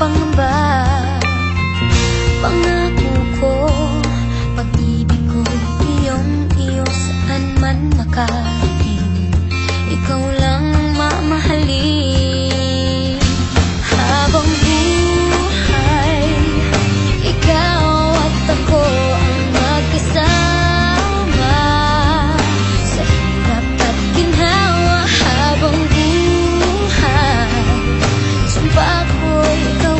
pangamba Pangamba wait the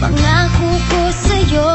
Pangako ko sa'yo.